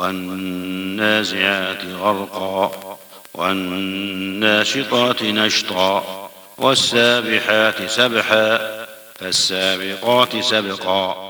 والنازعات غرقا والناشطات نشطا والسابحات سبحا فالسابقات سبقا.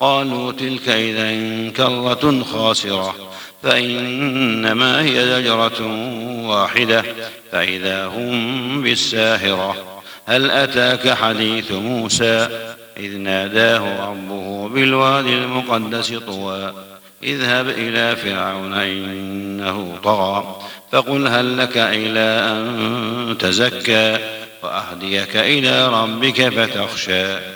قالوا تلك إذا كرة خاسرة فإنما هي زجرة واحدة فإذا هم بالساهرة. هل أتاك حديث موسى؟ إذ ناداه ربه بالوادي المقدس طوى. اذهب إلى فرعون إنه طغى فقل هل لك إلى أن تزكى وأهديك إلى ربك فتخشى.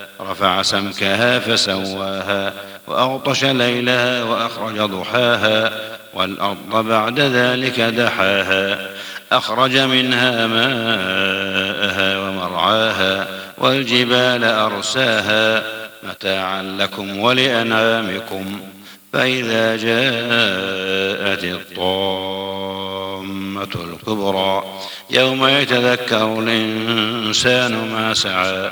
رفع سمكها فسواها وأغطش ليلها وأخرج ضحاها والأرض بعد ذلك دحاها أخرج منها ماءها ومرعاها والجبال أرساها متاعا لكم ولأنعامكم فإذا جاءت الطامة الكبرى يوم يتذكر الإنسان ما سعى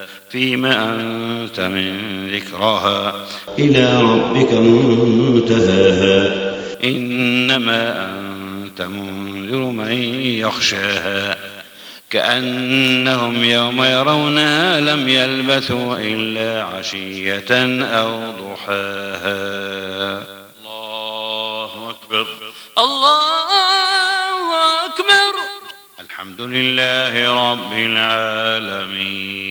فيما أنت من ذكراها إلى ربك منتهاها. إنما أنت منذر من يخشاها. كأنهم يوم يرونها لم يلبثوا إلا عشية أو ضحاها. الله أكبر. الله أكبر. الحمد لله رب العالمين.